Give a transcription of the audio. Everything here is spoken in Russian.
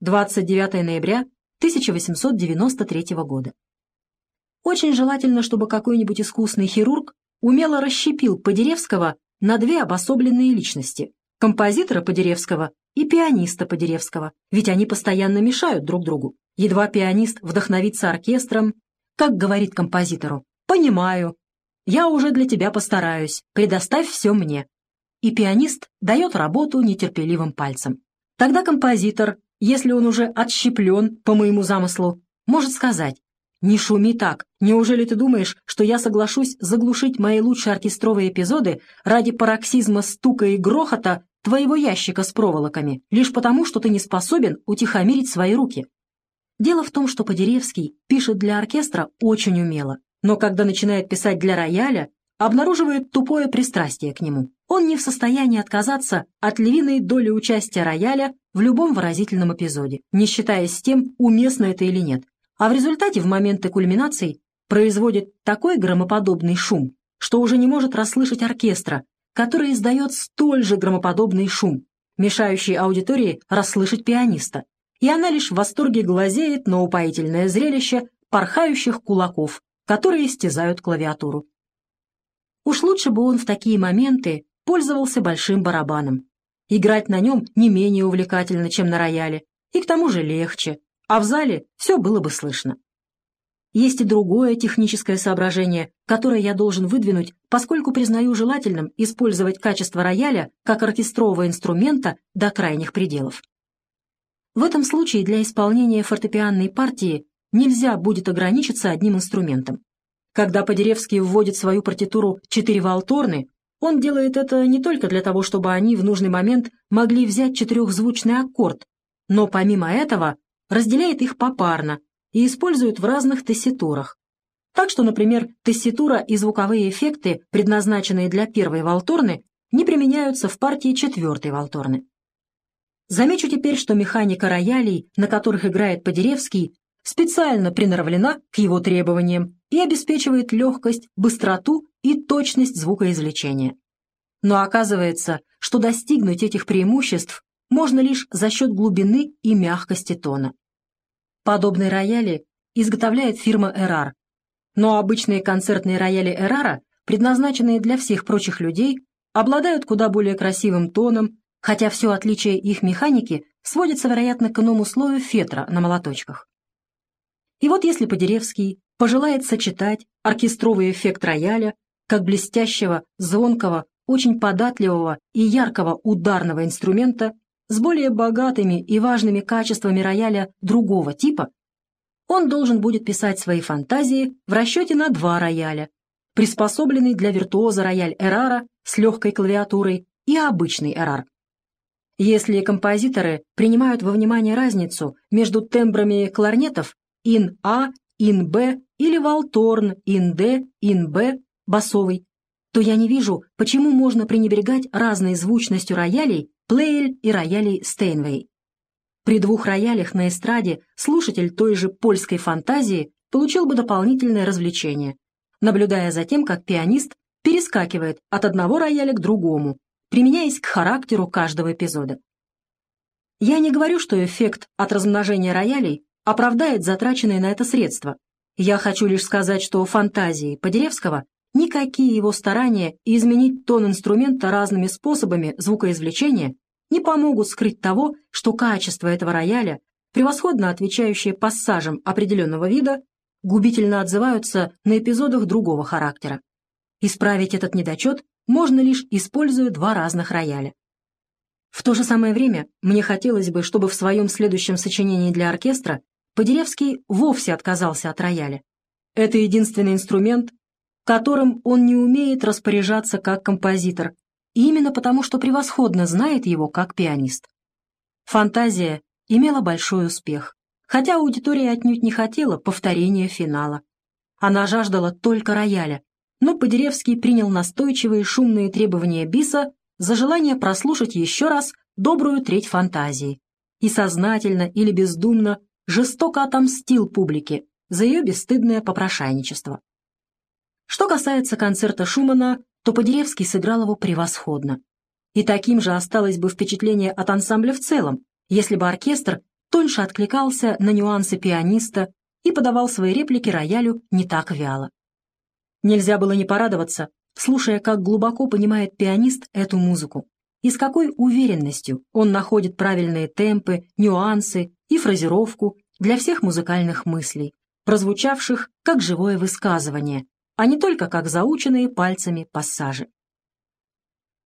29 ноября 1893 года. Очень желательно, чтобы какой-нибудь искусный хирург умело расщепил Подеревского на две обособленные личности – композитора Подеревского и пианиста Подеревского, ведь они постоянно мешают друг другу. Едва пианист вдохновится оркестром, как говорит композитору «Понимаю, я уже для тебя постараюсь, предоставь все мне». И пианист дает работу нетерпеливым пальцем. Тогда композитор, если он уже отщеплен по моему замыслу, может сказать «Не шуми так. Неужели ты думаешь, что я соглашусь заглушить мои лучшие оркестровые эпизоды ради пароксизма стука и грохота твоего ящика с проволоками, лишь потому, что ты не способен утихомирить свои руки?» Дело в том, что Подеревский пишет для оркестра очень умело, но когда начинает писать для рояля, обнаруживает тупое пристрастие к нему. Он не в состоянии отказаться от львиной доли участия рояля в любом выразительном эпизоде, не считаясь с тем, уместно это или нет а в результате в моменты кульминаций производит такой громоподобный шум, что уже не может расслышать оркестра, который издает столь же громоподобный шум, мешающий аудитории расслышать пианиста, и она лишь в восторге глазеет на упоительное зрелище порхающих кулаков, которые истязают клавиатуру. Уж лучше бы он в такие моменты пользовался большим барабаном. Играть на нем не менее увлекательно, чем на рояле, и к тому же легче, а в зале все было бы слышно. Есть и другое техническое соображение, которое я должен выдвинуть, поскольку признаю желательным использовать качество рояля как оркестрового инструмента до крайних пределов. В этом случае для исполнения фортепианной партии нельзя будет ограничиться одним инструментом. Когда Подеревский вводит свою партитуру четыре валторны, он делает это не только для того, чтобы они в нужный момент могли взять четырехзвучный аккорд, но помимо этого разделяет их попарно и использует в разных тесситурах. Так что, например, тесситура и звуковые эффекты, предназначенные для первой валторны, не применяются в партии четвертой валторны. Замечу теперь, что механика роялей, на которых играет Подеревский, специально приноровлена к его требованиям и обеспечивает легкость, быстроту и точность звукоизвлечения. Но оказывается, что достигнуть этих преимуществ можно лишь за счет глубины и мягкости тона. Подобные рояли изготовляет фирма Эрар, но обычные концертные рояли Эрара, предназначенные для всех прочих людей, обладают куда более красивым тоном, хотя все отличие их механики сводится, вероятно, к иному слою фетра на молоточках. И вот если Подеревский пожелает сочетать оркестровый эффект рояля как блестящего, звонкого, очень податливого и яркого ударного инструмента с более богатыми и важными качествами рояля другого типа, он должен будет писать свои фантазии в расчете на два рояля, приспособленный для виртуоза рояль Эрара с легкой клавиатурой и обычный Эрар. Если композиторы принимают во внимание разницу между тембрами кларнетов ин-А, ин-Б или валторн ин-Д, ин-Б, басовый, то я не вижу, почему можно пренебрегать разной звучностью роялей Плейль и роялей Стейнвей. При двух роялях на эстраде слушатель той же польской фантазии получил бы дополнительное развлечение, наблюдая за тем, как пианист перескакивает от одного рояля к другому, применяясь к характеру каждого эпизода. Я не говорю, что эффект от размножения роялей оправдает затраченные на это средства. Я хочу лишь сказать, что фантазии Подеревского Никакие его старания изменить тон инструмента разными способами звукоизвлечения не помогут скрыть того, что качество этого рояля, превосходно отвечающее пассажам определенного вида, губительно отзываются на эпизодах другого характера. Исправить этот недочет можно лишь используя два разных рояля. В то же самое время мне хотелось бы, чтобы в своем следующем сочинении для оркестра Подеревский вовсе отказался от рояля. Это единственный инструмент, которым он не умеет распоряжаться как композитор, именно потому что превосходно знает его как пианист. Фантазия имела большой успех, хотя аудитория отнюдь не хотела повторения финала. Она жаждала только рояля, но Подеревский принял настойчивые шумные требования Биса за желание прослушать еще раз добрую треть фантазии и сознательно или бездумно жестоко отомстил публике за ее бесстыдное попрошайничество. Что касается концерта Шумана, то Подеревский сыграл его превосходно. И таким же осталось бы впечатление от ансамбля в целом, если бы оркестр тоньше откликался на нюансы пианиста и подавал свои реплики роялю не так вяло. Нельзя было не порадоваться, слушая, как глубоко понимает пианист эту музыку, и с какой уверенностью он находит правильные темпы, нюансы и фразировку для всех музыкальных мыслей, прозвучавших как живое высказывание, а не только как заученные пальцами пассажи.